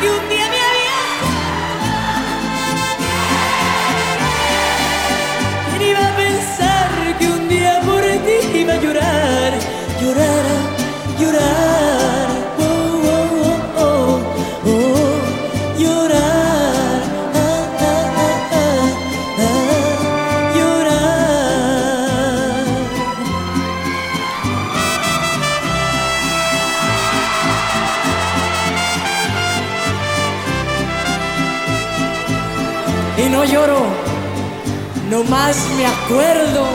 que un Y no lloro, nomás me acuerdo.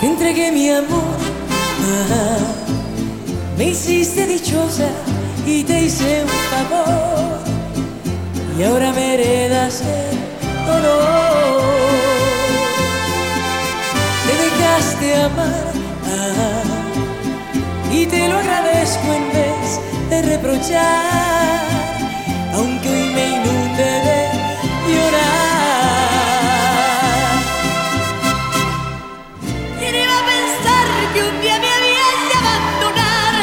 Te entregué mi amor, me hiciste dichosa y te hice un favor. Y ahora me heredas el dolor. Te dejaste amar. y te lo agradezco agradezco en vez de reprochar, aunque hoy me inunde de llorar. ¿Quién iba a pensar que un día me habías de abandonar?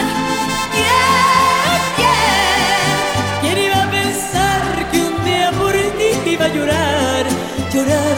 ¿Quién, quién? ¿Quién iba a pensar que un día por ti iba a llorar, llorar?